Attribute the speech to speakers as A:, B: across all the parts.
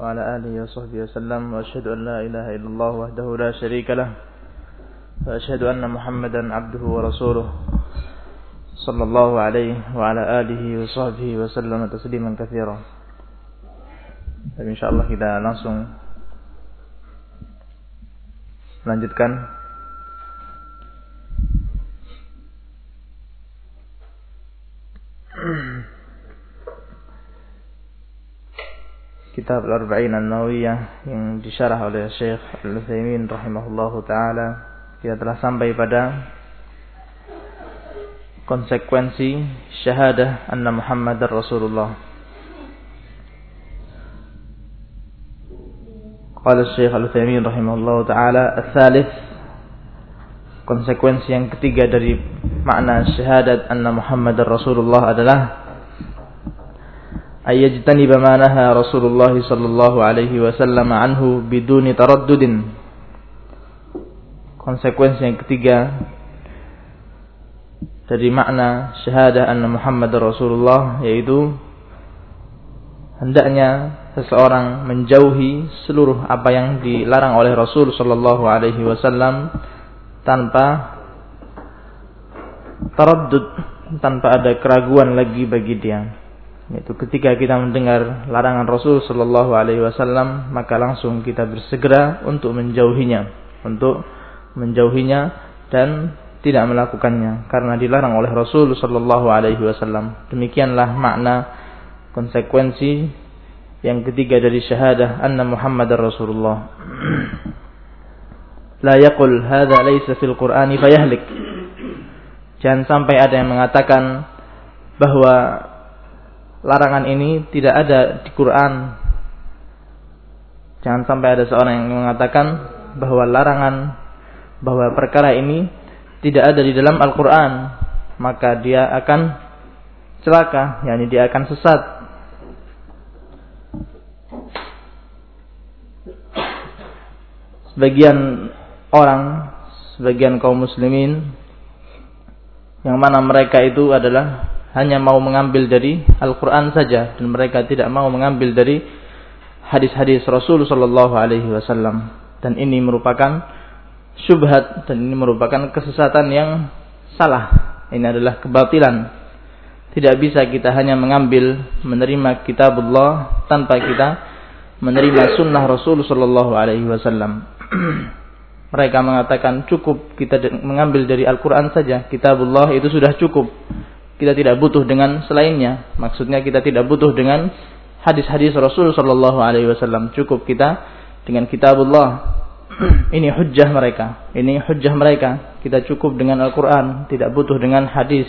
A: وعلى آله وصحبه وسلم وأشهد أن لا إله إلا الله وحده لا شريك له وأشهد أن محمدا عبده ورسوله صلى الله عليه وعلى آله وصحبه وسلم تسليما كثيرا. إن شاء الله kita langsung melanjutkan kitab Al-Arba'in An-Nawiyah yang disyarah oleh Syekh Al-Utsaimin rahimahullahu taala kita telah sampai pada konsekuensi syahadah anna Muhammadar Rasulullah. Qala Syekh Al-Utsaimin rahimahullahu taala, "Ats-tsalits" konsekuensi yang ketiga dari makna syahadat anna Muhammadar Rasulullah adalah ayyajtaniba ma naha Rasulullah sallallahu alaihi wasallam anhu biduni taraddudin. Konsekuensi yang ketiga dari makna syahadah anna Muhammad Rasulullah yaitu hendaknya seseorang menjauhi seluruh apa yang dilarang oleh Rasul sallallahu alaihi wasallam tanpa taraddud tanpa ada keraguan lagi bagi dia. Yaitu ketika kita mendengar larangan Rasul Shallallahu Alaihi Wasallam, maka langsung kita bersegera untuk menjauhinya, untuk menjauhinya dan tidak melakukannya karena dilarang oleh Rasul Shallallahu Alaihi Wasallam. Demikianlah makna konsekuensi yang ketiga dari syahadah anna Muhammadar Rasulullah. La yaqul hadza laysa fil Qur'ani fayahlik. Jangan sampai ada yang mengatakan bahwa larangan ini tidak ada di Quran. Jangan sampai ada seorang yang mengatakan bahwa larangan bahwa perkara ini tidak ada di dalam Al-Quran, maka dia akan celaka, yakni dia akan sesat. Sebagian orang, sebagian kaum muslimin yang mana mereka itu adalah hanya mau mengambil dari Al-Quran saja dan mereka tidak mau mengambil dari hadis-hadis Rasul Shallallahu Alaihi Wasallam. Dan ini merupakan syubhat dan ini merupakan kesesatan yang salah. Ini adalah kebatilan. Tidak bisa kita hanya mengambil menerima kitabullah tanpa kita menerima sunnah Rasul Shallallahu Alaihi Wasallam. Mereka mengatakan cukup kita mengambil dari Al-Quran saja kitabullah itu sudah cukup kita tidak butuh dengan selainnya. Maksudnya kita tidak butuh dengan hadis-hadis Rasul Shallallahu Alaihi Wasallam. Cukup kita dengan Kitabullah. Ini hujjah mereka. Ini hujjah mereka. Kita cukup dengan Al-Quran. Tidak butuh dengan hadis.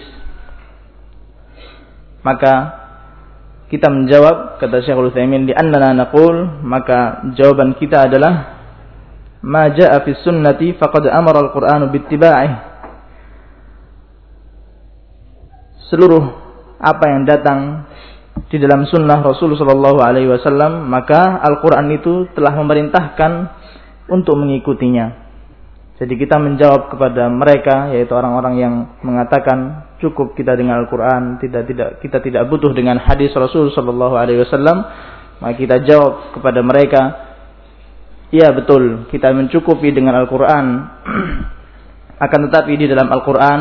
A: Maka kita menjawab kata Syekhul Utsaimin di annana naqul maka jawaban kita adalah ma jaa fi sunnati faqad amara al-Qur'anu bittiba'ih seluruh apa yang datang di dalam sunnah Rasulullah Wasallam maka Al-Quran itu telah memerintahkan untuk mengikutinya. Jadi kita menjawab kepada mereka yaitu orang-orang yang mengatakan cukup kita dengan Al-Quran tidak tidak kita tidak butuh dengan hadis Rasul Wasallam maka kita jawab kepada mereka ya betul kita mencukupi dengan Al-Quran akan tetapi di dalam Al-Quran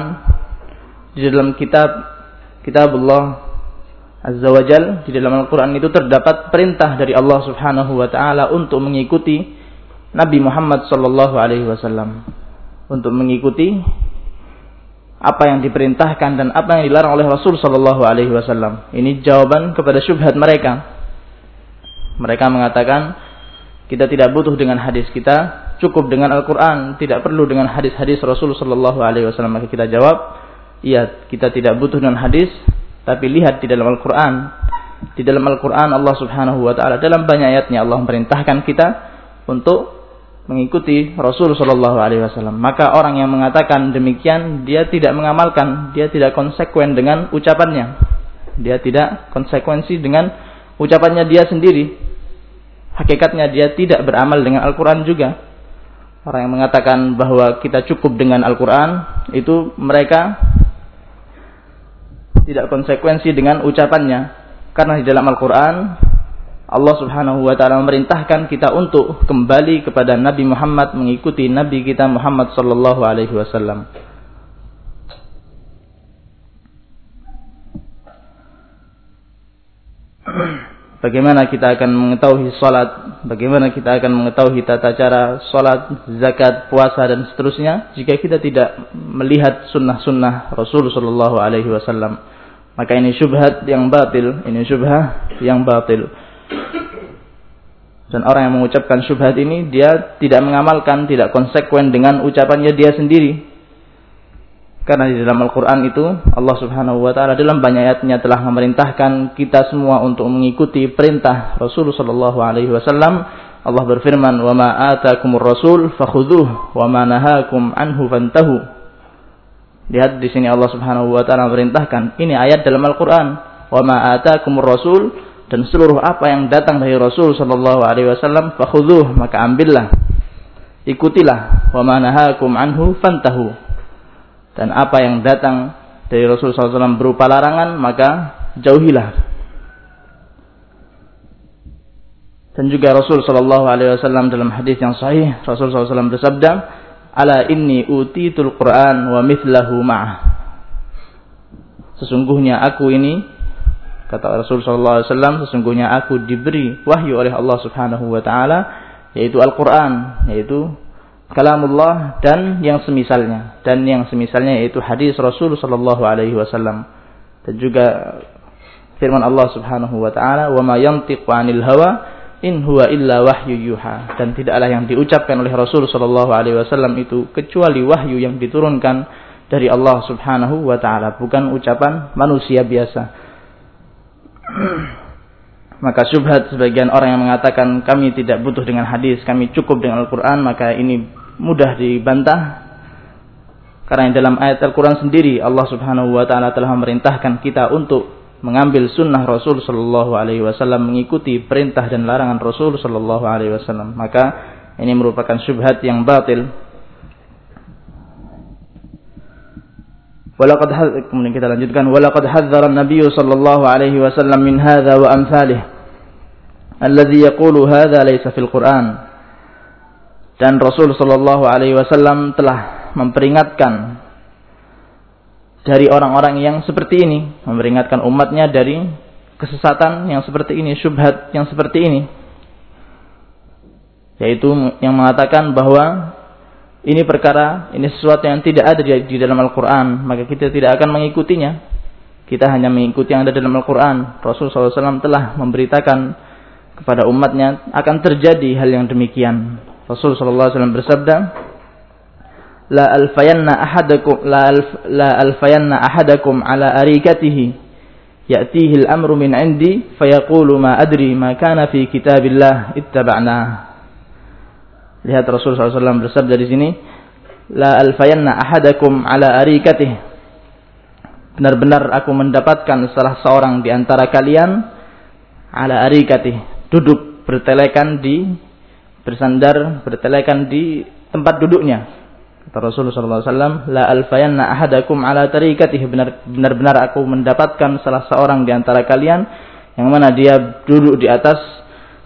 A: di dalam kitab kitabullah Azza wa Jal di dalam Al-Quran itu terdapat perintah dari Allah Subhanahu wa taala untuk mengikuti Nabi Muhammad sallallahu alaihi wasallam untuk mengikuti apa yang diperintahkan dan apa yang dilarang oleh Rasul sallallahu alaihi wasallam. Ini jawaban kepada syubhat mereka. Mereka mengatakan kita tidak butuh dengan hadis kita, cukup dengan Al-Qur'an, tidak perlu dengan hadis-hadis Rasul sallallahu alaihi wasallam. Maka kita jawab, Iya, kita tidak butuh dengan hadis, tapi lihat di dalam Al-Quran. Di dalam Al-Quran Allah subhanahu wa ta'ala dalam banyak ayatnya Allah memerintahkan kita untuk mengikuti Rasul Shallallahu Alaihi Wasallam. Maka orang yang mengatakan demikian dia tidak mengamalkan, dia tidak konsekuen dengan ucapannya, dia tidak konsekuensi dengan ucapannya dia sendiri. Hakikatnya dia tidak beramal dengan Al-Quran juga. Orang yang mengatakan bahwa kita cukup dengan Al-Quran itu mereka tidak konsekuensi dengan ucapannya. Karena di dalam Al-Quran Allah Subhanahu wa taala memerintahkan kita untuk kembali kepada Nabi Muhammad mengikuti Nabi kita Muhammad sallallahu alaihi wasallam. Bagaimana kita akan mengetahui salat, bagaimana kita akan mengetahui tata cara salat, zakat, puasa dan seterusnya jika kita tidak melihat sunnah-sunnah Rasul sallallahu alaihi wasallam. Maka ini syubhat yang batil, ini syubhah yang batil. Dan orang yang mengucapkan syubhat ini dia tidak mengamalkan, tidak konsekuen dengan ucapannya dia sendiri. Karena di dalam Al-Quran itu Allah subhanahu wa ta'ala dalam banyak ayatnya telah memerintahkan kita semua untuk mengikuti perintah Rasul sallallahu alaihi wasallam. Allah berfirman, "Wa ma rasul fakhudhuh wa ma nahakum anhu fantahu." Lihat di sini Allah Subhanahu wa taala memerintahkan. Ini ayat dalam Al-Qur'an. "Wa ma rasul" dan seluruh apa yang datang dari Rasul sallallahu alaihi wasallam fakhudhuh maka ambillah ikutilah wa manahakum anhu fantahu dan apa yang datang dari Rasul sallallahu alaihi wasallam berupa larangan maka jauhilah. Dan juga Rasul sallallahu alaihi wasallam dalam hadis yang sahih Rasul wasallam bersabda ala inni utitul Quran wa mithlahu ma'ah. Sesungguhnya aku ini Kata Rasul sallallahu alaihi wasallam, sesungguhnya aku diberi wahyu oleh Allah Subhanahu wa taala yaitu Al-Qur'an, yaitu kalamullah dan yang semisalnya. Dan yang semisalnya yaitu hadis Rasul sallallahu alaihi wasallam. Dan juga firman Allah Subhanahu wa taala wa ma yantiqu 'anil hawa in huwa illa wahyu yuha. Dan tidaklah yang diucapkan oleh Rasul sallallahu alaihi wasallam itu kecuali wahyu yang diturunkan dari Allah Subhanahu wa taala bukan ucapan manusia biasa. Maka syubhat sebagian orang yang mengatakan kami tidak butuh dengan hadis, kami cukup dengan Al-Quran, maka ini mudah dibantah. Karena dalam ayat Al-Quran sendiri Allah subhanahu wa ta'ala telah memerintahkan kita untuk mengambil sunnah Rasul sallallahu alaihi wasallam mengikuti perintah dan larangan Rasul sallallahu alaihi wasallam maka ini merupakan syubhat yang batil Walaqad kemudian kita lanjutkan walaqad hadzara an-nabiy sallallahu alaihi wasallam min hadza wa amsalih alladhi yaqulu hadza laysa fil Qur'an. Dan Rasul sallallahu alaihi wasallam telah memperingatkan dari orang-orang yang seperti ini, memperingatkan umatnya dari kesesatan yang seperti ini, syubhat yang seperti ini. Yaitu yang mengatakan bahwa ini perkara, ini sesuatu yang tidak ada di, di dalam Al-Quran, maka kita tidak akan mengikutinya. Kita hanya mengikuti yang ada dalam Al-Quran. Rasulullah SAW telah memberitakan kepada umatnya akan terjadi hal yang demikian. Rasulullah SAW bersabda, La alfayanna ahadakum la, alf, la alfayanna ahadakum ala arikatihi ya'tihi al-amru min 'indi fayaqulu ma adri ma kana fi kitabillah ittaba'na Lihat Rasulullah SAW bersabda di sini, La alfayanna ahadakum ala arikatih. Benar-benar aku mendapatkan salah seorang di antara kalian ala arikatih. Duduk bertelekan di, bersandar, bertelekan di tempat duduknya. Kata Rasulullah SAW, La alfayanna ahadakum ala tarikatih. Benar-benar aku mendapatkan salah seorang di antara kalian yang mana dia duduk di atas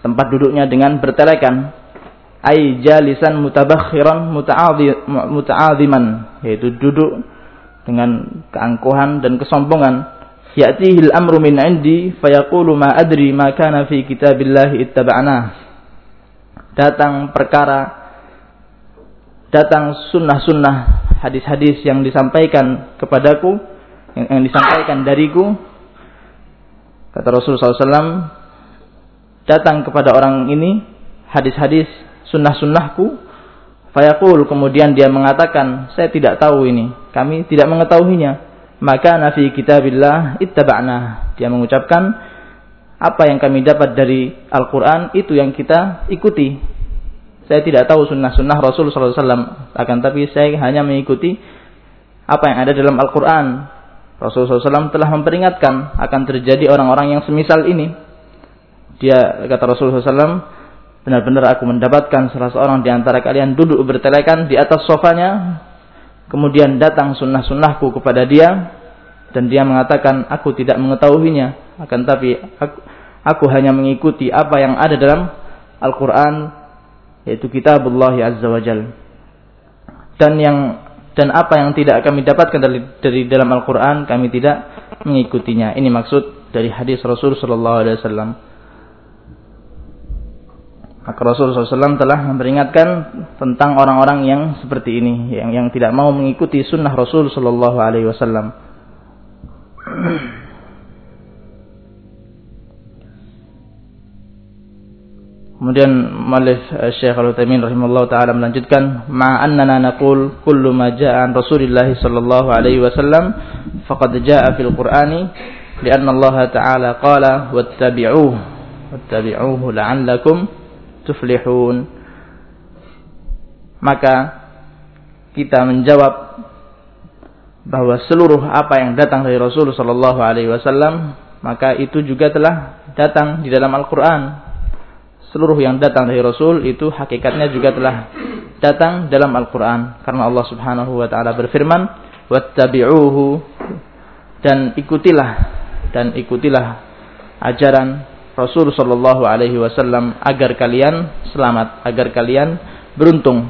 A: tempat duduknya dengan bertelekan ay jalisan mutabakhiran muta'aziman yaitu duduk dengan keangkuhan dan kesombongan ya'tihil amru min indi fayaqulu ma adri ma kana fi kitabillah ittaba'na datang perkara datang sunnah-sunnah hadis-hadis yang disampaikan kepadaku yang, yang disampaikan dariku. Kata Rasulullah SAW datang kepada orang ini hadis-hadis sunnah-sunnahku. Fayaqul kemudian dia mengatakan saya tidak tahu ini kami tidak mengetahuinya. Maka nafi kitabillah ittaba'na. Dia mengucapkan apa yang kami dapat dari Al-Quran itu yang kita ikuti saya tidak tahu sunnah-sunnah Rasul SAW akan tapi saya hanya mengikuti apa yang ada dalam Al-Quran Rasulullah SAW telah memperingatkan akan terjadi orang-orang yang semisal ini dia kata Rasulullah SAW Benar-benar aku mendapatkan salah seorang di antara kalian duduk bertelekan di atas sofanya. Kemudian datang sunnah-sunnahku kepada dia. Dan dia mengatakan, aku tidak mengetahuinya. Akan tapi aku, Aku hanya mengikuti apa yang ada dalam Al-Quran, yaitu kitabullah azza wa jal. Dan yang dan apa yang tidak kami dapatkan dari, dari dalam Al-Quran, kami tidak mengikutinya. Ini maksud dari hadis Rasul Sallallahu Alaihi Wasallam. Maka Rasulullah SAW telah memperingatkan tentang orang-orang yang seperti ini, yang yang tidak mau mengikuti sunnah Rasul Sallallahu Alaihi Wasallam. Kemudian Malik eh, Syekh Al-Utsaimin rahimahullah taala melanjutkan, "Ma'annana naqul kullu ma jaa'a an Rasulillah sallallahu alaihi wasallam faqad jaa'a fil Qur'ani li'anna Allah ta'ala qala wattabi'uhu wattabi'uhu la'allakum tuflihun. Maka kita menjawab bahwa seluruh apa yang datang dari Rasul sallallahu alaihi wasallam maka itu juga telah datang di dalam Al-Qur'an. Seluruh yang datang dari Rasul itu hakikatnya juga telah datang dalam Al-Qur'an karena Allah Subhanahu wa taala berfirman wattabi'uhu dan ikutilah dan ikutilah ajaran Rasul Shallallahu Alaihi Wasallam agar kalian selamat, agar kalian beruntung.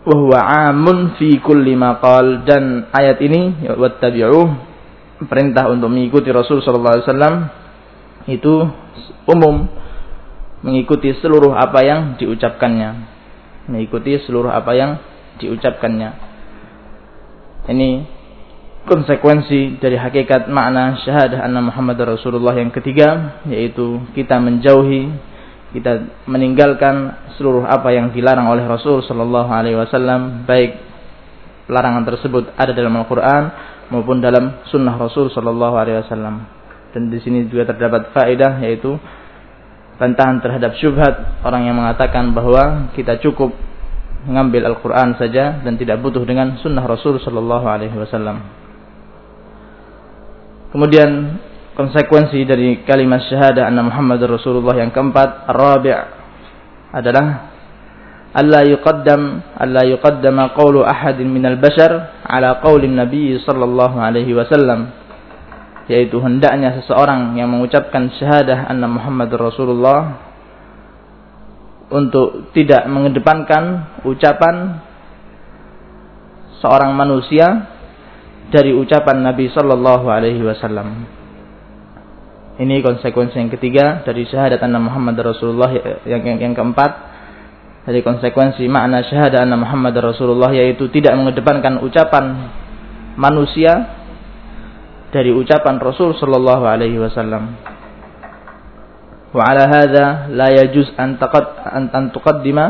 A: Wahwa amun fi kulli maqal dan ayat ini ya, wattabi'u perintah untuk mengikuti Rasul Shallallahu Alaihi Wasallam itu umum mengikuti seluruh apa yang diucapkannya, mengikuti seluruh apa yang diucapkannya. Ini konsekuensi dari hakikat makna syahadah anna Muhammad Rasulullah yang ketiga yaitu kita menjauhi kita meninggalkan seluruh apa yang dilarang oleh Rasul sallallahu alaihi wasallam baik larangan tersebut ada dalam Al-Qur'an maupun dalam sunnah Rasul sallallahu alaihi wasallam dan di sini juga terdapat faedah yaitu bantahan terhadap syubhat orang yang mengatakan bahwa kita cukup mengambil Al-Quran saja dan tidak butuh dengan sunnah Rasul Sallallahu Alaihi Wasallam. Kemudian konsekuensi dari kalimat syahadah anna Muhammad Rasulullah yang keempat, rabi' adalah alla yuqaddam alla yuqaddama qawlu ahadin minal bashar ala qawli Nabi sallallahu alaihi wasallam yaitu hendaknya seseorang yang mengucapkan syahadah anna Muhammad Rasulullah untuk tidak mengedepankan ucapan seorang manusia dari ucapan Nabi Sallallahu Alaihi Wasallam. Ini konsekuensi yang ketiga dari syahadat anna Muhammad Rasulullah yang, yang, yang keempat dari konsekuensi makna syahadat anna Muhammad Rasulullah yaitu tidak mengedepankan ucapan manusia dari ucapan Rasul Sallallahu Alaihi Wasallam. Wa ala hadza la yajuz an taqad an tuqaddima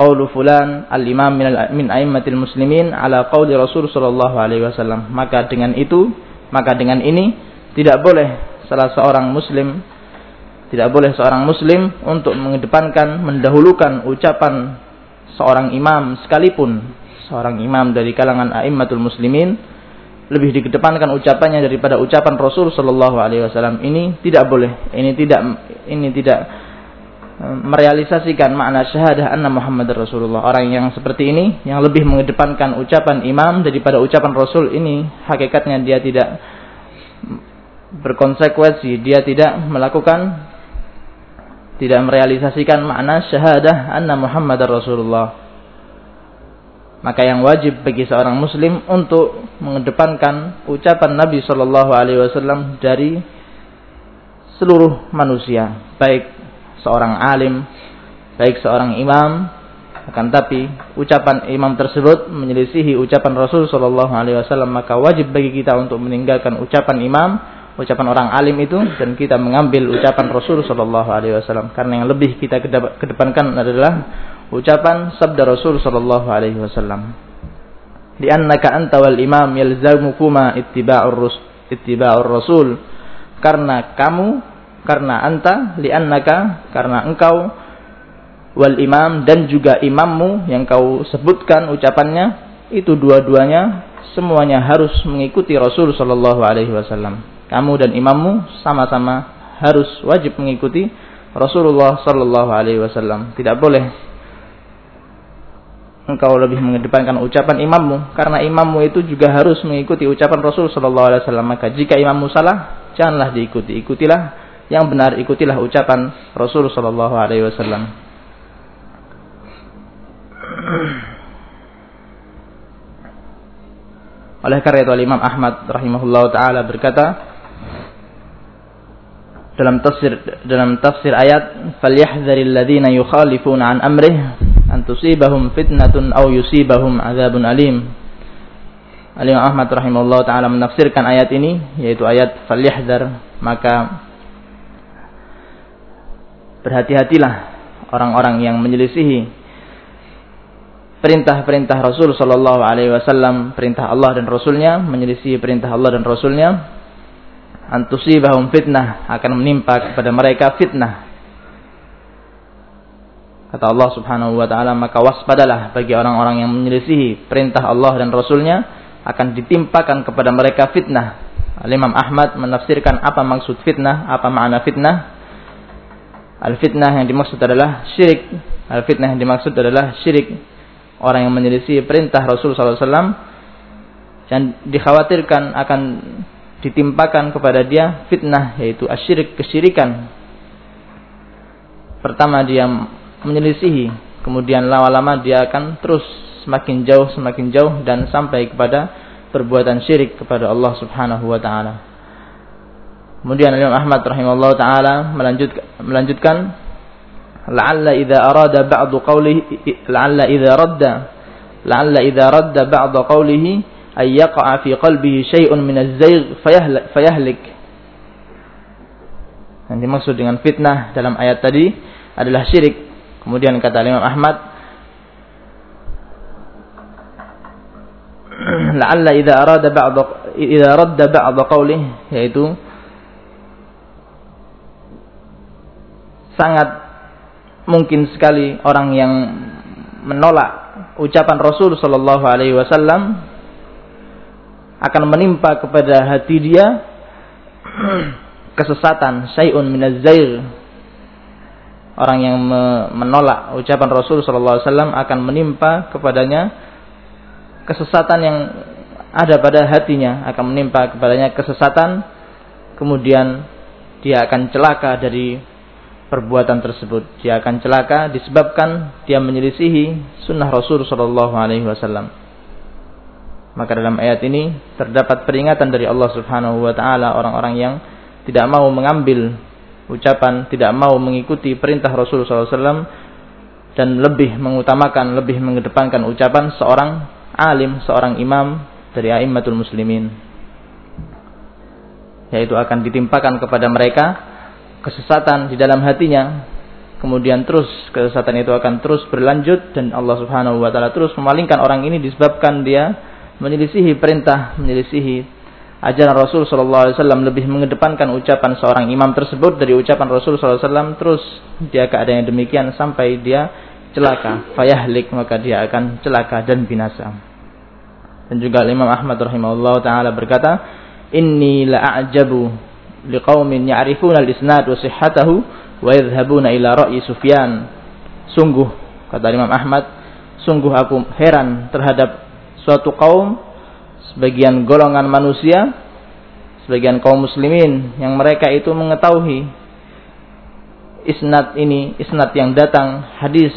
A: qaulu fulan al-imam min, min aimmatil muslimin ala qauli Rasul sallallahu alaihi wasallam. Maka dengan itu, maka dengan ini tidak boleh salah seorang muslim tidak boleh seorang muslim untuk mengedepankan mendahulukan ucapan seorang imam sekalipun seorang imam dari kalangan aimmatul muslimin lebih dikedepankan ucapannya daripada ucapan Rasul Shallallahu Alaihi Wasallam ini tidak boleh ini tidak ini tidak merealisasikan makna syahadah anna Muhammad Rasulullah. Orang yang seperti ini yang lebih mengedepankan ucapan imam daripada ucapan Rasul ini hakikatnya dia tidak berkonsekuensi, dia tidak melakukan tidak merealisasikan makna syahadah anna Muhammad Rasulullah. Maka yang wajib bagi seorang muslim untuk mengedepankan ucapan Nabi Shallallahu alaihi wasallam dari seluruh manusia, baik seorang alim, baik seorang imam, akan tapi ucapan imam tersebut menyelisihi ucapan Rasul Shallallahu Alaihi Wasallam maka wajib bagi kita untuk meninggalkan ucapan imam, ucapan orang alim itu dan kita mengambil ucapan Rasul Shallallahu Alaihi Wasallam karena yang lebih kita kedepankan adalah ucapan sabda Rasul Shallallahu Alaihi Wasallam. Liannaka anta wal imam yalzamukuma ittiba'ur rus ittiba'ur rasul karena kamu karena anta li'annaka karena engkau wal imam dan juga imammu yang kau sebutkan ucapannya itu dua-duanya semuanya harus mengikuti Rasul Shallallahu Alaihi Wasallam. Kamu dan imammu sama-sama harus wajib mengikuti Rasulullah Shallallahu Alaihi Wasallam. Tidak boleh engkau lebih mengedepankan ucapan imammu karena imammu itu juga harus mengikuti ucapan Rasul Shallallahu Alaihi Wasallam. Maka jika imammu salah, janganlah diikuti. Ikutilah yang benar, ikutilah ucapan Rasul sallallahu alaihi wasallam. Oleh karena itu Imam Ahmad rahimahullah taala berkata dalam tafsir dalam tafsir ayat falyahdharil ladzina yukhalifuna an amrih an tusibahum fitnatun aw yusibahum adzabun alim. Imam Ahmad rahimahullah taala menafsirkan ayat ini yaitu ayat falyahdhar maka berhati-hatilah orang-orang yang menyelisihi perintah-perintah Rasul Shallallahu Alaihi Wasallam, perintah Allah dan Rasulnya, menyelisih perintah Allah dan Rasulnya, antusibahum fitnah akan menimpa kepada mereka fitnah. Kata Allah Subhanahu wa taala, maka waspadalah bagi orang-orang yang menyelisihi perintah Allah dan Rasulnya akan ditimpakan kepada mereka fitnah. Al-Imam Ahmad menafsirkan apa maksud fitnah, apa makna fitnah. Al-fitnah yang dimaksud adalah syirik. Al-fitnah yang dimaksud adalah syirik orang yang menyelisih perintah Rasul SAW dan dikhawatirkan akan ditimpakan kepada dia fitnah yaitu asyirik kesyirikan. Pertama dia menyelisihi, kemudian lama-lama dia akan terus semakin jauh semakin jauh dan sampai kepada perbuatan syirik kepada Allah Subhanahu wa taala. Kemudian Imam Ahmad rahimahullah taala melanjutkan melanjutkan la'alla idza arada ba'du qawlihi la'alla idza radda la'alla idza radda ba'du qawlihi ay fi qalbihi syai'un min az-zayg fayahlik yang dimaksud dengan fitnah dalam ayat tadi adalah syirik. Kemudian kata Imam Ahmad la'alla idza arada ba'du idza radda ba'du qawlihi yaitu sangat mungkin sekali orang yang menolak ucapan Rasul Shallallahu Alaihi Wasallam akan menimpa kepada hati dia kesesatan syai'un minazair orang yang menolak ucapan Rasul Shallallahu Alaihi Wasallam akan menimpa kepadanya kesesatan yang ada pada hatinya akan menimpa kepadanya kesesatan kemudian dia akan celaka dari perbuatan tersebut. Dia akan celaka disebabkan dia menyelisihi sunnah Rasul Shallallahu Alaihi Wasallam. Maka dalam ayat ini terdapat peringatan dari Allah Subhanahu Wa Taala orang-orang yang tidak mau mengambil ucapan, tidak mau mengikuti perintah Rasul SAW dan lebih mengutamakan, lebih mengedepankan ucapan seorang alim, seorang imam dari aimmatul muslimin. Yaitu akan ditimpakan kepada mereka kesesatan di dalam hatinya kemudian terus kesesatan itu akan terus berlanjut dan Allah Subhanahu wa taala terus memalingkan orang ini disebabkan dia menyelisihi perintah, menyelisihi ajaran Rasul sallallahu alaihi wasallam lebih mengedepankan ucapan seorang imam tersebut dari ucapan Rasul sallallahu alaihi wasallam terus dia keadaan yang demikian sampai dia celaka, fayahlik maka dia akan celaka dan binasa. Dan juga Imam Ahmad rahimahullah taala berkata, "Inni la'ajabu liqaumin ya'rifuna al-isnad wa sihhatahu wa yadhhabuna ila ra'yi Sufyan. Sungguh kata Imam Ahmad, sungguh aku heran terhadap suatu kaum sebagian golongan manusia sebagian kaum muslimin yang mereka itu mengetahui isnad ini isnad yang datang hadis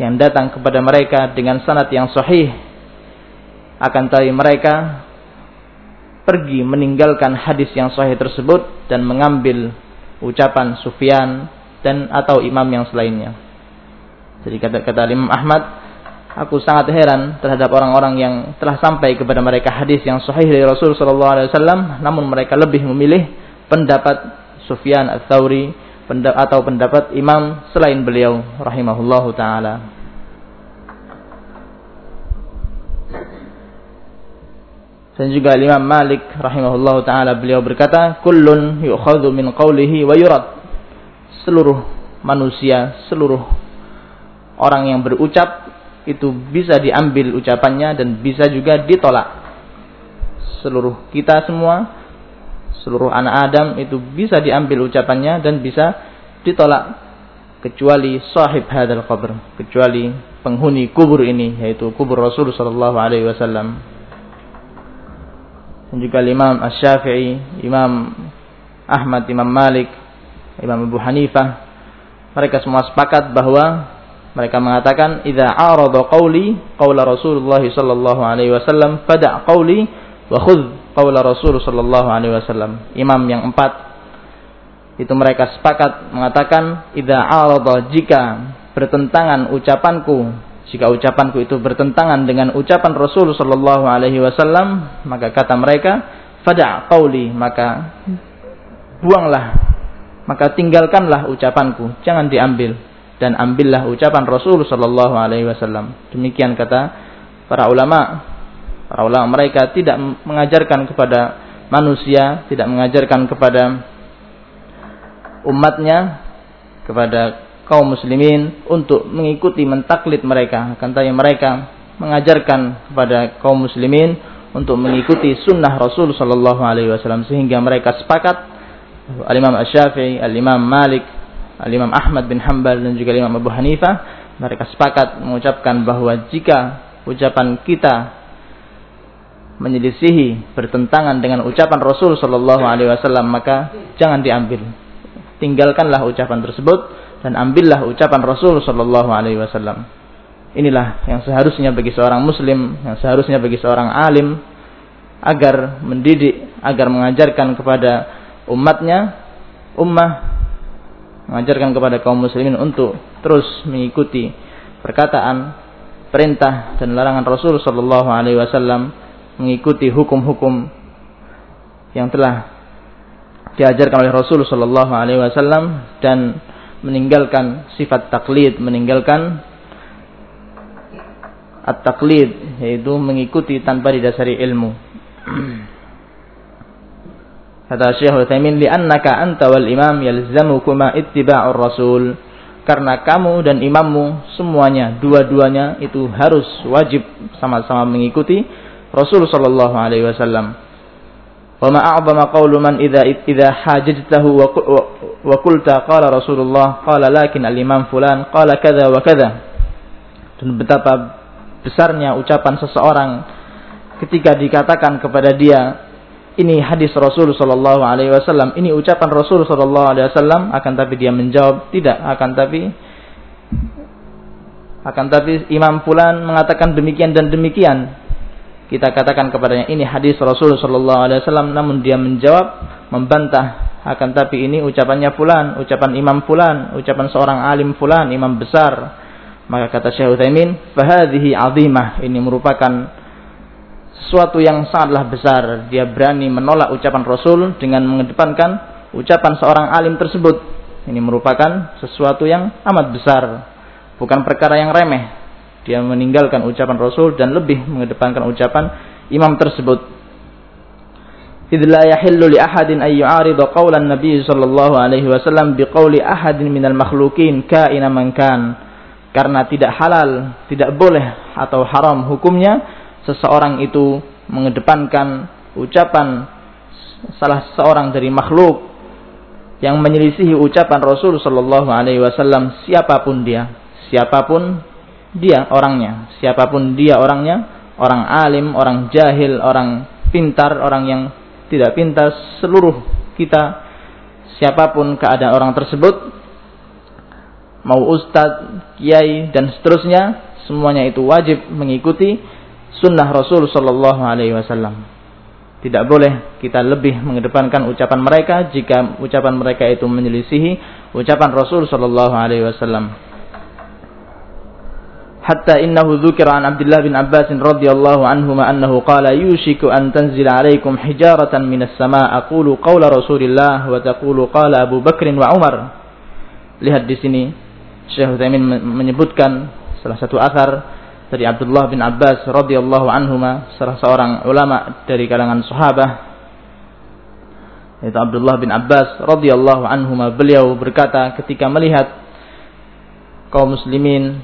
A: yang datang kepada mereka dengan sanad yang sahih akan tapi mereka pergi meninggalkan hadis yang sahih tersebut dan mengambil ucapan Sufyan dan atau imam yang selainnya. Jadi kata kata Imam Ahmad, aku sangat heran terhadap orang-orang yang telah sampai kepada mereka hadis yang sahih dari Rasul sallallahu alaihi wasallam namun mereka lebih memilih pendapat Sufyan ats-Tsauri atau pendapat imam selain beliau rahimahullahu taala. dan juga Imam Malik rahimahullah taala beliau berkata kullun yu'khadhu min qawlihi wa yurad seluruh manusia seluruh orang yang berucap itu bisa diambil ucapannya dan bisa juga ditolak. Seluruh kita semua seluruh anak Adam itu bisa diambil ucapannya dan bisa ditolak. Kecuali sahib hadal qabr kecuali penghuni kubur ini yaitu kubur Rasul sallallahu alaihi wasallam. Dan juga Imam Asy-Syafi'i, Imam Ahmad, Imam Malik, Imam Abu Hanifah, mereka semua sepakat bahwa mereka mengatakan idza arada qawli qawla Rasulullah sallallahu alaihi wasallam fada' qawli wa khudh qawla Rasul sallallahu alaihi wasallam. Imam yang empat itu mereka sepakat mengatakan idza arada jika bertentangan ucapanku jika ucapanku itu bertentangan dengan ucapan Rasul sallallahu alaihi wasallam maka kata mereka fada' qawli maka buanglah maka tinggalkanlah ucapanku jangan diambil dan ambillah ucapan Rasul sallallahu alaihi wasallam. Demikian kata para ulama. Para ulama mereka tidak mengajarkan kepada manusia, tidak mengajarkan kepada umatnya, kepada kaum muslimin untuk mengikuti mentaklid mereka. Akan tapi mereka mengajarkan kepada kaum muslimin untuk mengikuti sunnah Rasul sallallahu alaihi wasallam sehingga mereka sepakat Al-Imam Asy-Syafi'i, Al-Imam Malik, Al-Imam Ahmad bin Hanbal dan juga Imam Abu Hanifah mereka sepakat mengucapkan bahwa jika ucapan kita menyelisihi bertentangan dengan ucapan Rasul Shallallahu Alaihi Wasallam maka jangan diambil. Tinggalkanlah ucapan tersebut dan ambillah ucapan Rasul Shallallahu Alaihi Wasallam. Inilah yang seharusnya bagi seorang Muslim yang seharusnya bagi seorang alim agar mendidik agar mengajarkan kepada umatnya ummah mengajarkan kepada kaum muslimin untuk terus mengikuti perkataan, perintah dan larangan Rasul sallallahu alaihi wasallam, mengikuti hukum-hukum yang telah diajarkan oleh Rasul sallallahu alaihi wasallam dan meninggalkan sifat taklid, meninggalkan at-taklid yaitu mengikuti tanpa didasari ilmu. Kata Syekh Utsaimin, "Li'annaka anta wal imam yalzamukuma ittiba'ur rasul." Karena kamu dan imammu semuanya, dua-duanya itu harus wajib sama-sama mengikuti Rasul sallallahu alaihi wasallam. Wa ma a'zama qawlu man idza idza hajajtahu wa qulta qala Rasulullah qala lakin al-imam fulan qala kadza wa kadza. Dan betapa besarnya ucapan seseorang ketika dikatakan kepada dia ini hadis Rasul Shallallahu Alaihi Wasallam, ini ucapan Rasul Shallallahu Alaihi Wasallam, akan tapi dia menjawab tidak, akan tapi akan tapi Imam Fulan mengatakan demikian dan demikian. Kita katakan kepadanya ini hadis Rasul Shallallahu Alaihi Wasallam, namun dia menjawab membantah. Akan tapi ini ucapannya Fulan, ucapan Imam Fulan, ucapan seorang alim Fulan, imam besar. Maka kata Syekh Utsaimin, "Fahadhihi 'azimah." Ini merupakan sesuatu yang sangatlah besar. Dia berani menolak ucapan Rasul dengan mengedepankan ucapan seorang alim tersebut. Ini merupakan sesuatu yang amat besar. Bukan perkara yang remeh. Dia meninggalkan ucapan Rasul dan lebih mengedepankan ucapan imam tersebut. إذ لا يحل لأحد أن يعارض قول النبي صلى الله عليه وسلم بقول أحد من المخلوقين كائن من كان karena tidak halal, tidak boleh atau haram hukumnya seseorang itu mengedepankan ucapan salah seorang dari makhluk yang menyelisihi ucapan Rasul Shallallahu Alaihi Wasallam siapa pun dia, siapa pun dia orangnya, siapa pun dia orangnya, orang alim, orang jahil, orang pintar, orang yang tidak pintar, seluruh kita siapa pun keadaan orang tersebut mau ustadz, kiai dan seterusnya semuanya itu wajib mengikuti sunnah Rasul Shallallahu Alaihi Wasallam. Tidak boleh kita lebih mengedepankan ucapan mereka jika ucapan mereka itu menyelisihi ucapan Rasul Shallallahu Alaihi Wasallam. Hatta innahu dzukira an Abdullah bin Abbas radhiyallahu anhu annahu qala yushiku an tanzila alaikum hijaratan minas sama aqulu qawla Rasulillah wa taqulu qala Abu Bakr wa Umar. Lihat di sini Syekh Utsaimin menyebutkan salah satu asar dari Abdullah bin Abbas radhiyallahu anhuma salah seorang ulama dari kalangan sahabat yaitu Abdullah bin Abbas radhiyallahu anhuma beliau berkata ketika melihat kaum muslimin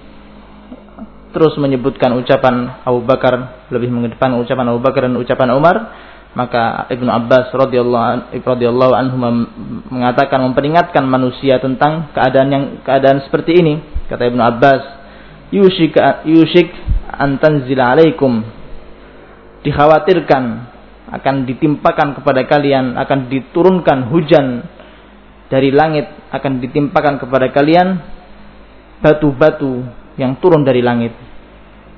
A: terus menyebutkan ucapan Abu Bakar lebih mengedepan ucapan Abu Bakar dan ucapan Umar maka Ibnu Abbas radhiyallahu radhiyallahu anhu mengatakan memperingatkan manusia tentang keadaan yang keadaan seperti ini. Kata Ibnu Abbas yushik yushik an tanzila alaikum dikhawatirkan akan ditimpakan kepada kalian, akan diturunkan hujan dari langit, akan ditimpakan kepada kalian batu-batu yang turun dari langit.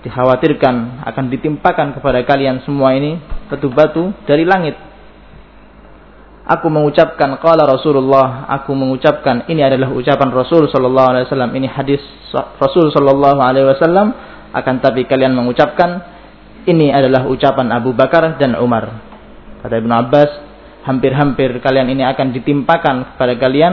A: Dikhawatirkan akan ditimpakan kepada kalian semua ini batu-batu dari langit. Aku mengucapkan qala Rasulullah, aku mengucapkan ini adalah ucapan Rasul sallallahu alaihi wasallam, ini hadis Rasul sallallahu alaihi wasallam, akan tapi kalian mengucapkan ini adalah ucapan Abu Bakar dan Umar. Kata Ibnu Abbas, hampir-hampir kalian ini akan ditimpakan kepada kalian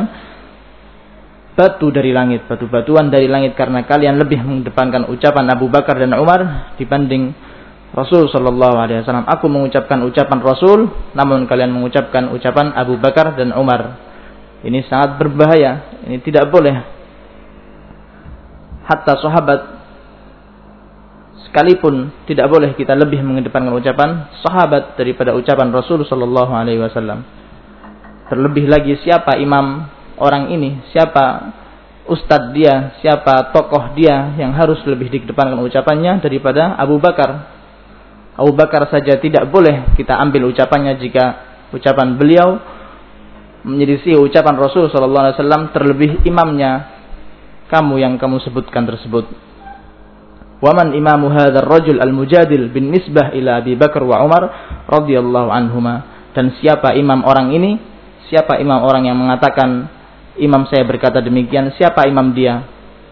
A: batu dari langit, batu-batuan dari langit karena kalian lebih mengedepankan ucapan Abu Bakar dan Umar dibanding Rasul Shallallahu Alaihi Wasallam. Aku mengucapkan ucapan Rasul, namun kalian mengucapkan ucapan Abu Bakar dan Umar. Ini sangat berbahaya. Ini tidak boleh. Hatta sahabat sekalipun tidak boleh kita lebih mengedepankan ucapan sahabat daripada ucapan Rasul Shallallahu Alaihi Wasallam. Terlebih lagi siapa imam orang ini, siapa ustadz dia, siapa tokoh dia yang harus lebih dikedepankan ucapannya daripada Abu Bakar Abu Bakar saja tidak boleh kita ambil ucapannya jika ucapan beliau menyelisih ucapan Rasul sallallahu alaihi wasallam terlebih imamnya kamu yang kamu sebutkan tersebut. Waman imamu hadzal rajul al-mujadil bin nisbah ila Abi Bakar wa Umar radhiyallahu anhuma. Dan siapa imam orang ini? Siapa imam orang yang mengatakan imam saya berkata demikian? Siapa imam dia?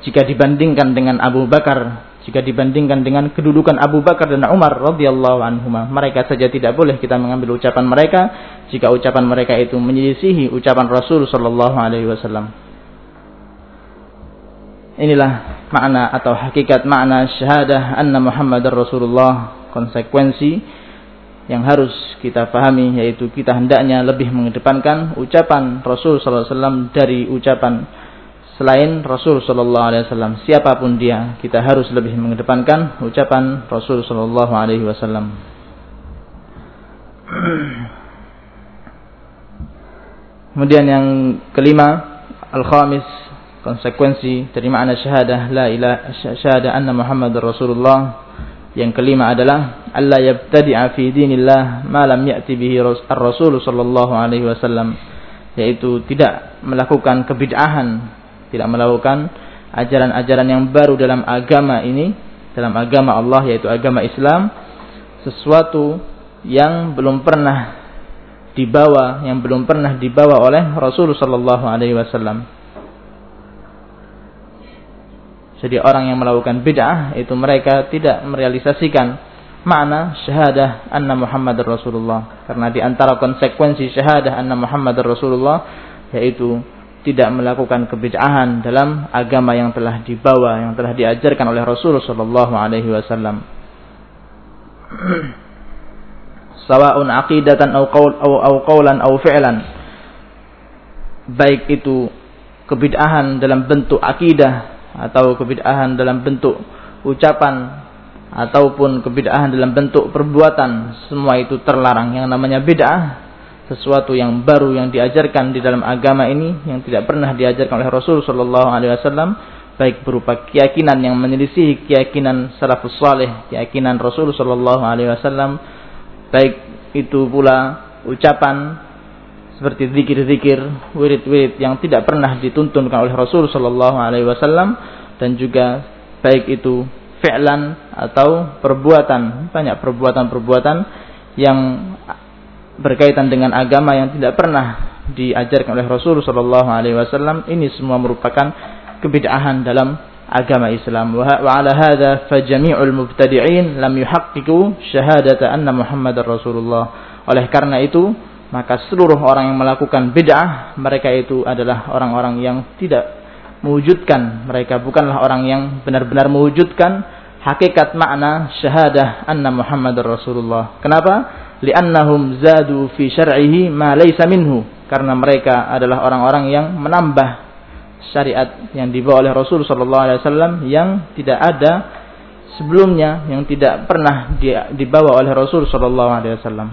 A: Jika dibandingkan dengan Abu Bakar jika dibandingkan dengan kedudukan Abu Bakar dan Umar radhiyallahu anhuma mereka saja tidak boleh kita mengambil ucapan mereka jika ucapan mereka itu menyelisihi ucapan Rasul sallallahu alaihi wasallam. Inilah makna atau hakikat makna syahadah anna Muhammadar Rasulullah konsekuensi yang harus kita pahami yaitu kita hendaknya lebih mengedepankan ucapan Rasul sallallahu alaihi wasallam dari ucapan selain Rasul Shallallahu Alaihi Wasallam siapa pun dia kita harus lebih mengedepankan ucapan Rasul Shallallahu Alaihi Wasallam. Kemudian yang kelima al-khamis konsekuensi dari makna syahadah la ilaha syahadah anna Muhammad Rasulullah. Yang kelima adalah Allah yabtadi'a fi dinillah ma lam ya'ti bihi ar-rasul sallallahu alaihi wasallam. Yaitu tidak melakukan kebid'ahan tidak melakukan ajaran-ajaran yang baru dalam agama ini, dalam agama Allah yaitu agama Islam, sesuatu yang belum pernah dibawa, yang belum pernah dibawa oleh Rasul sallallahu alaihi wasallam. Jadi orang yang melakukan bid'ah itu mereka tidak merealisasikan makna syahadah anna Muhammad Rasulullah. Karena di antara konsekuensi syahadah anna Muhammad Rasulullah yaitu tidak melakukan kebid'ahan dalam agama yang telah dibawa, yang telah diajarkan oleh Rasul sallallahu alaihi wasallam. Sawa'un aqidatan aw qaul aw fi'lan. Baik itu kebid'ahan dalam bentuk akidah atau kebid'ahan dalam bentuk ucapan ataupun kebid'ahan dalam bentuk perbuatan, semua itu terlarang. Yang namanya bid'ah sesuatu yang baru yang diajarkan di dalam agama ini yang tidak pernah diajarkan oleh Rasul Shallallahu Alaihi Wasallam baik berupa keyakinan yang menyelisih keyakinan salafus saleh keyakinan Rasul Shallallahu Alaihi Wasallam baik itu pula ucapan seperti zikir-zikir wirid-wirid yang tidak pernah dituntunkan oleh Rasul Shallallahu Alaihi Wasallam dan juga baik itu fi'lan atau perbuatan banyak perbuatan-perbuatan yang berkaitan dengan agama yang tidak pernah diajarkan oleh Rasul Shallallahu Alaihi Wasallam ini semua merupakan kebid'ahan dalam agama Islam. Wa ala hadza fajami'ul mubtadi'in lam yuhaqqiqu syahadata anna Muhammadar Rasulullah. Oleh karena itu, maka seluruh orang yang melakukan bid'ah mereka itu adalah orang-orang yang tidak mewujudkan mereka bukanlah orang yang benar-benar mewujudkan hakikat makna syahadah anna Muhammadar Rasulullah. Kenapa? Li'annahum zadu fi syar'ihi ma laysa minhu karena mereka adalah orang-orang yang menambah syariat yang dibawa oleh Rasul sallallahu alaihi wasallam yang tidak ada sebelumnya yang tidak pernah dibawa oleh Rasul sallallahu alaihi wasallam.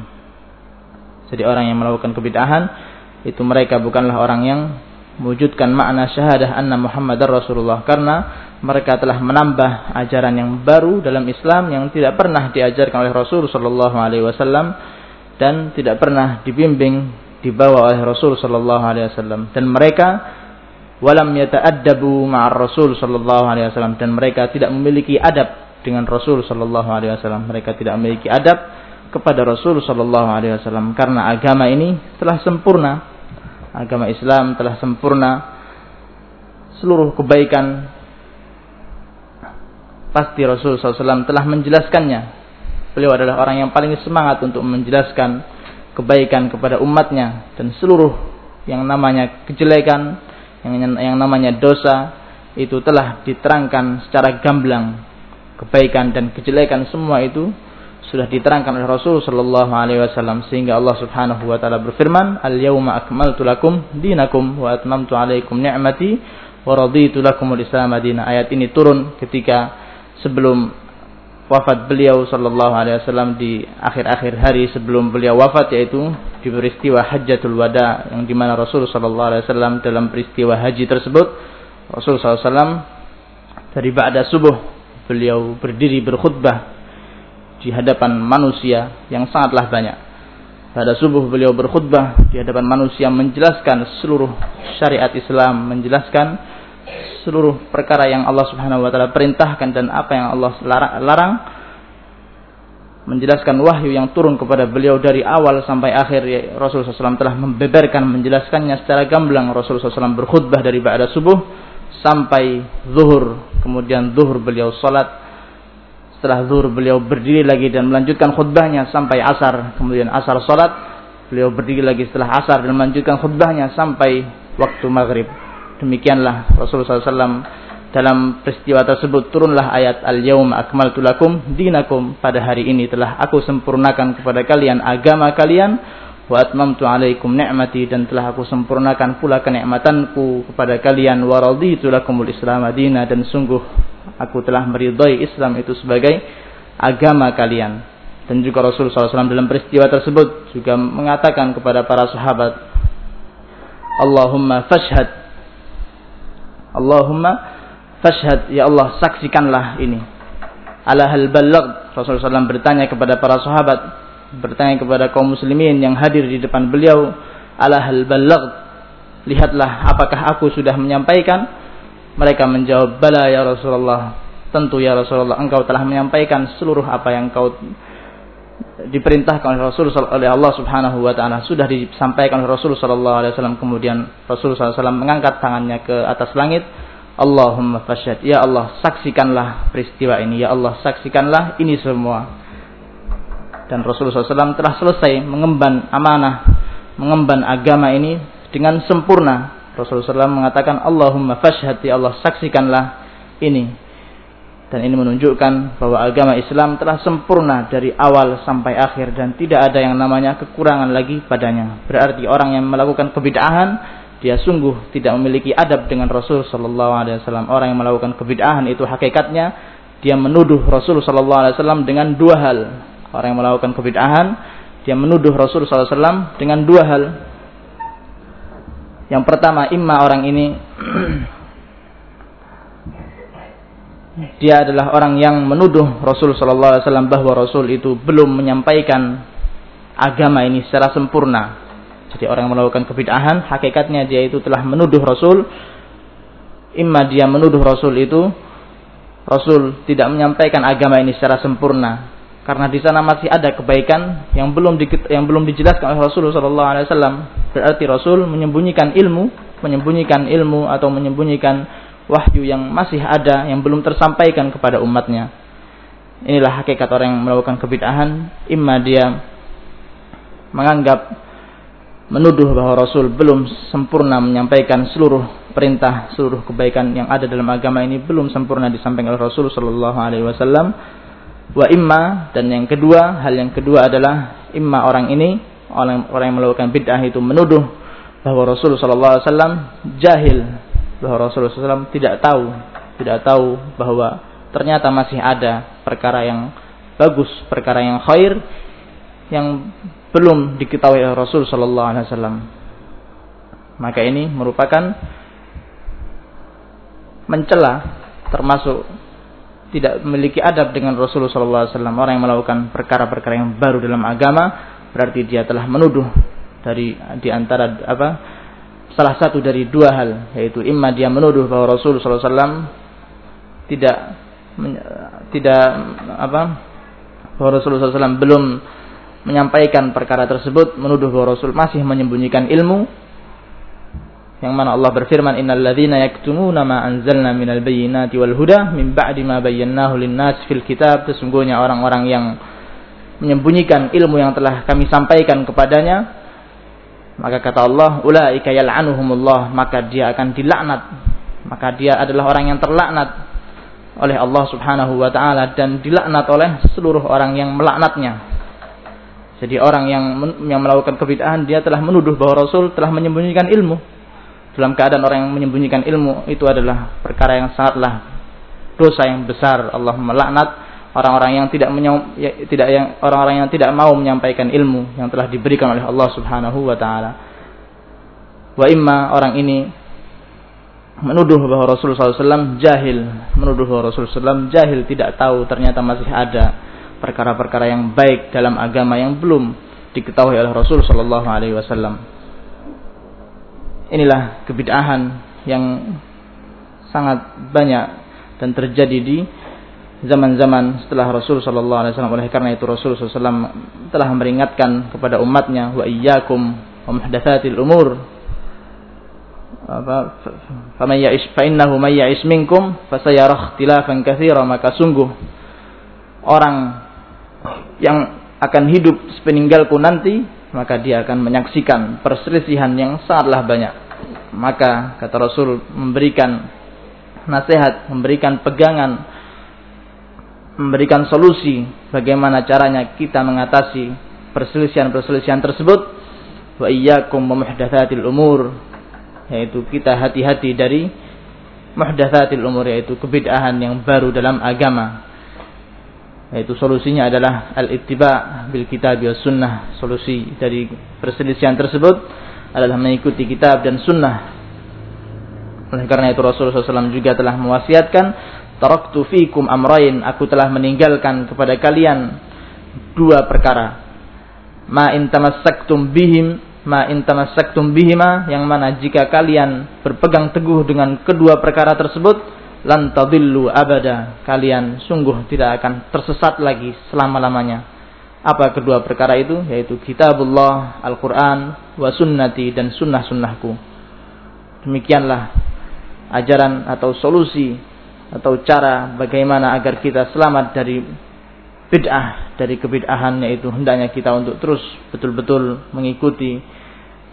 A: Jadi orang yang melakukan kebid'ahan itu mereka bukanlah orang yang mewujudkan makna syahadah anna Muhammadar Rasulullah karena mereka telah menambah ajaran yang baru dalam Islam yang tidak pernah diajarkan oleh Rasul Shallallahu Alaihi Wasallam dan tidak pernah dibimbing dibawa oleh Rasul sallallahu alaihi wasallam. Dan mereka walam yata'addabu ma'ar Rasul sallallahu alaihi wasallam. Dan mereka tidak memiliki adab dengan Rasul sallallahu alaihi wasallam. Mereka tidak memiliki adab kepada Rasul sallallahu alaihi wasallam karena agama ini telah sempurna. Agama Islam telah sempurna. Seluruh kebaikan pasti Rasul SAW telah menjelaskannya. Beliau adalah orang yang paling semangat untuk menjelaskan kebaikan kepada umatnya dan seluruh yang namanya kejelekan yang, yang namanya dosa itu telah diterangkan secara gamblang. Kebaikan dan kejelekan semua itu sudah diterangkan oleh Rasul sallallahu alaihi wasallam sehingga Allah Subhanahu wa taala berfirman al yauma akmaltu lakum dinakum wa atmamtu alaikum ni'mati wa raditu lakumul islam ayat ini turun ketika sebelum wafat beliau sallallahu alaihi wasallam di akhir-akhir hari sebelum beliau wafat yaitu di peristiwa Hajjatul Wada yang di mana Rasul Sallallahu Alaihi Wasallam dalam peristiwa haji tersebut Rasul Sallallahu Alaihi Wasallam dari ba'da subuh beliau berdiri berkhutbah di hadapan manusia yang sangatlah banyak. Pada subuh beliau berkhutbah di hadapan manusia menjelaskan seluruh syariat Islam, menjelaskan seluruh perkara yang Allah Subhanahu wa taala perintahkan dan apa yang Allah larang menjelaskan wahyu yang turun kepada beliau dari awal sampai akhir ya, Rasulullah SAW telah membeberkan menjelaskannya secara gamblang. Rasulullah SAW berkhutbah dari ba'da subuh sampai zuhur. Kemudian zuhur beliau salat. Setelah zuhur beliau berdiri lagi dan melanjutkan khutbahnya sampai asar. Kemudian asar salat beliau berdiri lagi setelah asar dan melanjutkan khutbahnya sampai waktu maghrib demikianlah Rasulullah SAW dalam peristiwa tersebut. Turunlah ayat al-yaum akmaltu lakum dinakum. Pada hari ini telah aku sempurnakan kepada kalian agama kalian wa atmamtu alaikum ni'mati dan telah aku sempurnakan pula kenikmatanku kepada kalian wa raditu lakumul islam madina dan sungguh aku telah meridai Islam itu sebagai agama kalian. Dan juga Rasul SAW dalam peristiwa tersebut juga mengatakan kepada para sahabat Allahumma fashhad Allahumma Fashhad ya Allah saksikanlah ini. Ala hal balagh Rasulullah SAW bertanya kepada para sahabat, bertanya kepada kaum muslimin yang hadir di depan beliau, ala hal balagh lihatlah apakah aku sudah menyampaikan? Mereka menjawab, bala ya Rasulullah. Tentu ya Rasulullah, engkau telah menyampaikan seluruh apa yang kau diperintahkan oleh Rasul oleh Allah Subhanahu wa taala sudah disampaikan oleh Rasul sallallahu alaihi wasallam kemudian Rasul sallallahu mengangkat tangannya ke atas langit Allahumma fasyad. Ya Allah, saksikanlah peristiwa ini. Ya Allah, saksikanlah ini semua. Dan Rasulullah SAW telah selesai mengemban amanah, mengemban agama ini dengan sempurna. Rasulullah SAW mengatakan, Allahumma fasyad. Ya Allah, saksikanlah ini. Dan ini menunjukkan bahwa agama Islam telah sempurna dari awal sampai akhir dan tidak ada yang namanya kekurangan lagi padanya. Berarti orang yang melakukan kebid'ahan dia sungguh tidak memiliki adab dengan Rasul Sallallahu Alaihi Wasallam. Orang yang melakukan kebid'ahan itu hakikatnya dia menuduh Rasul Sallallahu Alaihi Wasallam dengan dua hal. Orang yang melakukan kebid'ahan dia menuduh Rasul Sallallahu Alaihi Wasallam dengan dua hal. Yang pertama, imma orang ini dia adalah orang yang menuduh Rasul Sallallahu Alaihi Wasallam bahwa Rasul itu belum menyampaikan agama ini secara sempurna jadi orang yang melakukan kebid'ahan, hakikatnya dia itu telah menuduh Rasul. Imma dia menuduh Rasul itu Rasul tidak menyampaikan agama ini secara sempurna karena di sana masih ada kebaikan yang belum di, yang belum dijelaskan oleh Rasul sallallahu alaihi wasallam. Berarti Rasul menyembunyikan ilmu, menyembunyikan ilmu atau menyembunyikan wahyu yang masih ada yang belum tersampaikan kepada umatnya. Inilah hakikat orang yang melakukan kebid'ahan, imma dia menganggap menuduh bahwa Rasul belum sempurna menyampaikan seluruh perintah, seluruh kebaikan yang ada dalam agama ini belum sempurna disampaikan oleh Rasul Shallallahu Alaihi Wasallam. Wa imma dan yang kedua, hal yang kedua adalah imma orang ini orang orang yang melakukan bid'ah itu menuduh bahwa Rasul Shallallahu Alaihi Wasallam jahil bahwa Rasul SAW tidak tahu tidak tahu bahwa ternyata masih ada perkara yang bagus, perkara yang khair yang belum diketahui oleh Rasul Sallallahu Alaihi Wasallam. Maka ini merupakan mencela termasuk tidak memiliki adab dengan Rasul Sallallahu Alaihi Wasallam. Orang yang melakukan perkara-perkara yang baru dalam agama berarti dia telah menuduh dari di antara apa salah satu dari dua hal yaitu imma dia menuduh bahwa Rasul SAW tidak tidak apa bahwa Rasulullah SAW belum menyampaikan perkara tersebut menuduh bahwa Rasul masih menyembunyikan ilmu yang mana Allah berfirman innal ladzina yaktumuna ma anzalna minal bayyinati wal huda min ba'di ma bayyanahu lin-nas fil kitab. Sesungguhnya orang-orang yang menyembunyikan ilmu yang telah kami sampaikan kepadanya maka kata Allah ulaika yal'anuhumullah maka dia akan dilaknat. Maka dia adalah orang yang terlaknat oleh Allah Subhanahu wa taala dan dilaknat oleh seluruh orang yang melaknatnya. Jadi orang yang yang melakukan kebid'ahan dia telah menuduh bahwa Rasul telah menyembunyikan ilmu. Dalam keadaan orang yang menyembunyikan ilmu itu adalah perkara yang sangatlah dosa yang besar. Allah melaknat orang-orang yang tidak ya, tidak yang orang-orang yang tidak mau menyampaikan ilmu yang telah diberikan oleh Allah Subhanahu wa taala. Wa imma orang ini menuduh bahwa Rasulullah SAW jahil, menuduh bahwa Rasulullah SAW jahil tidak tahu ternyata masih ada perkara-perkara yang baik dalam agama yang belum diketahui oleh Rasul Shallallahu Alaihi Wasallam inilah kebid'ahan yang sangat banyak dan terjadi di zaman-zaman setelah Rasul sallallahu alaihi wasallam oleh karena itu Rasul sallallahu telah memperingatkan kepada umatnya wa iyyakum wa muhdatsatil umur apa faman ya'ish fa innahu may ya'ish minkum fasayara ikhtilafan katsira maka sungguh orang yang akan hidup sepeninggalku nanti maka dia akan menyaksikan perselisihan yang sangatlah banyak. Maka kata Rasul memberikan nasihat, memberikan pegangan, memberikan solusi bagaimana caranya kita mengatasi perselisihan-perselisihan tersebut. Wa iyyakum muhdatsatil umur yaitu kita hati-hati dari muhdatsatil umur yaitu kebid'ahan yang baru dalam agama yaitu solusinya adalah al-ittiba bil kitab wa sunnah solusi dari perselisihan tersebut adalah mengikuti kitab dan sunnah oleh karena itu Rasulullah SAW juga telah mewasiatkan taraktu fikum amrain aku telah meninggalkan kepada kalian dua perkara. Ma in tamassaktum bihim ma in tamassaktum bihima yang mana jika kalian berpegang teguh dengan kedua perkara tersebut lan tadillu abada kalian sungguh tidak akan tersesat lagi selama-lamanya. Apa kedua perkara itu? Yaitu kitabullah Al-Qur'an wa sunnati dan sunnah-sunnahku. Demikianlah ajaran atau solusi atau cara bagaimana agar kita selamat dari bid'ah dari kebid'ahan yaitu hendaknya kita untuk terus betul-betul mengikuti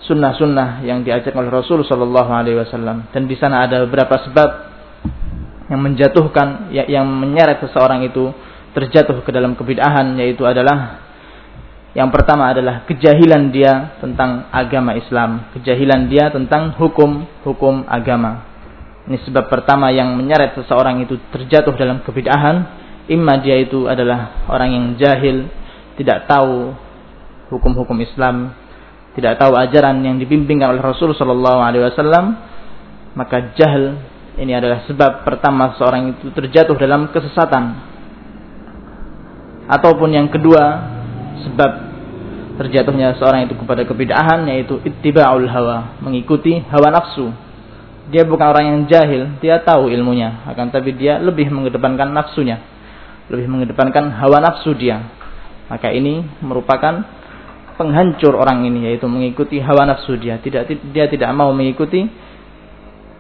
A: sunnah-sunnah yang diajarkan oleh Rasul Shallallahu Alaihi Wasallam dan di sana ada beberapa sebab yang menjatuhkan ya, yang menyeret seseorang itu terjatuh ke dalam kebid'ahan yaitu adalah yang pertama adalah kejahilan dia tentang agama Islam, kejahilan dia tentang hukum-hukum agama. Ini sebab pertama yang menyeret seseorang itu terjatuh dalam kebid'ahan. Imma dia itu adalah orang yang jahil, tidak tahu hukum-hukum Islam, tidak tahu ajaran yang dibimbingkan oleh Rasul Shallallahu Alaihi Wasallam, maka jahil ini adalah sebab pertama seorang itu terjatuh dalam kesesatan. Ataupun yang kedua, sebab terjatuhnya seorang itu kepada kebid'ahan yaitu ittiba'ul hawa, mengikuti hawa nafsu. Dia bukan orang yang jahil, dia tahu ilmunya, akan tapi dia lebih mengedepankan nafsunya. Lebih mengedepankan hawa nafsu dia. Maka ini merupakan penghancur orang ini yaitu mengikuti hawa nafsu dia. Tidak dia tidak mau mengikuti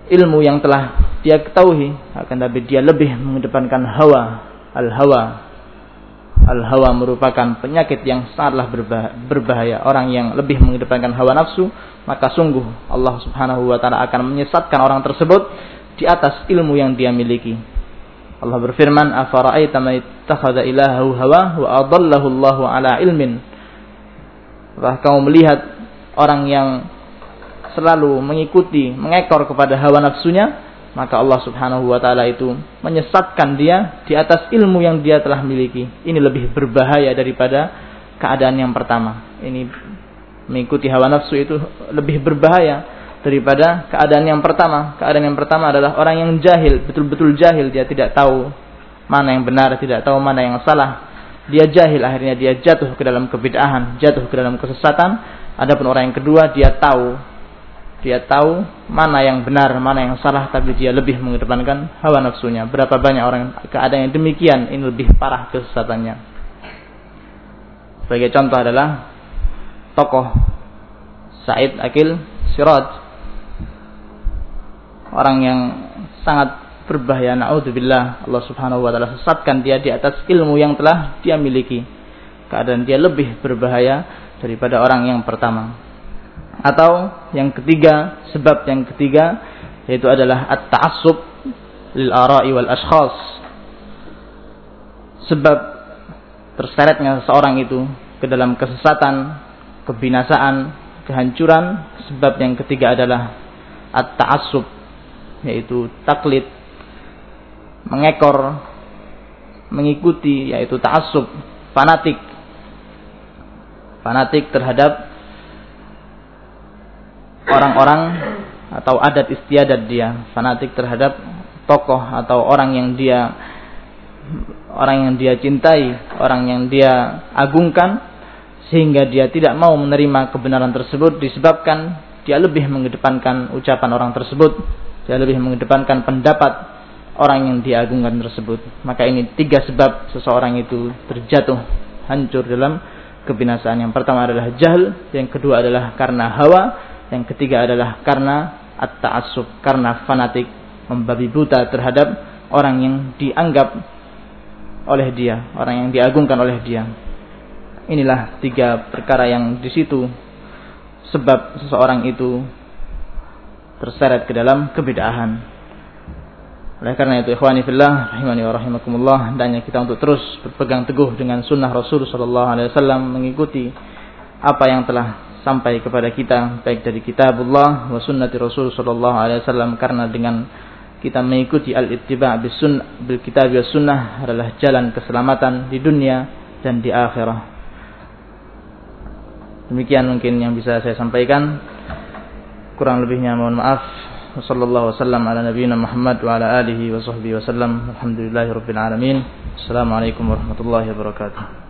A: ilmu yang telah dia ketahui akan tapi dia lebih mengedepankan hawa al hawa al hawa merupakan penyakit yang sangatlah berbahaya. Orang yang lebih mengedepankan hawa nafsu maka sungguh Allah Subhanahu wa taala akan menyesatkan orang tersebut di atas ilmu yang dia miliki. Allah berfirman afara'aita man ittakhadha ilahahu hawa wa adallahu Allahu ala ilmin? Apakah kamu melihat orang yang selalu mengikuti, mengekor kepada hawa nafsunya, maka Allah Subhanahu wa taala itu menyesatkan dia di atas ilmu yang dia telah miliki. Ini lebih berbahaya daripada keadaan yang pertama. Ini mengikuti hawa nafsu itu lebih berbahaya daripada keadaan yang pertama. Keadaan yang pertama adalah orang yang jahil, betul-betul jahil, dia tidak tahu mana yang benar, tidak tahu mana yang salah. dia jahil akhirnya dia jatuh ke dalam kebid'ahan, jatuh ke dalam kesesatan. Adapun orang yang kedua dia tahu dia tahu mana yang benar, mana yang salah, tapi dia lebih mengedepankan hawa nafsunya. Berapa banyak orang keadaan yang demikian, ini lebih parah kesesatannya. Sebagai contoh adalah tokoh Said Akil Siraj. Orang yang sangat berbahaya naudzubillah Allah Subhanahu wa taala sesatkan dia di atas ilmu yang telah dia miliki keadaan dia lebih berbahaya daripada orang yang pertama atau yang ketiga sebab yang ketiga yaitu adalah at-ta'assub lil ara'i wal ashkhas sebab terseretnya seseorang itu ke dalam kesesatan kebinasaan kehancuran sebab yang ketiga adalah at-ta'assub yaitu taklid mengekor, mengikuti yaitu ta'assub, fanatik. Fanatik terhadap orang-orang atau adat istiadat dia, fanatik terhadap tokoh atau orang yang dia orang yang dia cintai, orang yang dia agungkan sehingga dia tidak mau menerima kebenaran tersebut disebabkan dia lebih mengedepankan ucapan orang tersebut, dia lebih mengedepankan pendapat orang yang diagungkan tersebut. Maka ini tiga sebab seseorang itu terjatuh, hancur dalam kebinasaan. Yang pertama adalah jahil, yang kedua adalah karena hawa, yang ketiga adalah karena at-ta'assub, karena fanatik, membabi buta terhadap orang yang dianggap oleh dia, orang yang diagungkan oleh dia. Inilah tiga perkara yang di situ sebab seseorang itu terseret ke dalam kebidahan. Oleh karena itu ikhwani fillah rahimani wa rahimakumullah hendaknya kita untuk terus berpegang teguh dengan sunnah Rasul sallallahu alaihi wasallam mengikuti apa yang telah sampai kepada kita baik dari kitabullah wa sunnati rasul sallallahu alaihi wasallam karena dengan kita mengikuti al-ittiba bis sunnah bil kitab wa sunnah adalah jalan keselamatan di dunia dan di akhirah. Demikian mungkin yang bisa saya sampaikan. Kurang lebihnya mohon maaf. Wassallallahu wasallam ala nabiyina Muhammad wa ala alihi wa sahbihi wasallam. Alhamdulillahirabbil alamin. Assalamualaikum warahmatullahi wabarakatuh.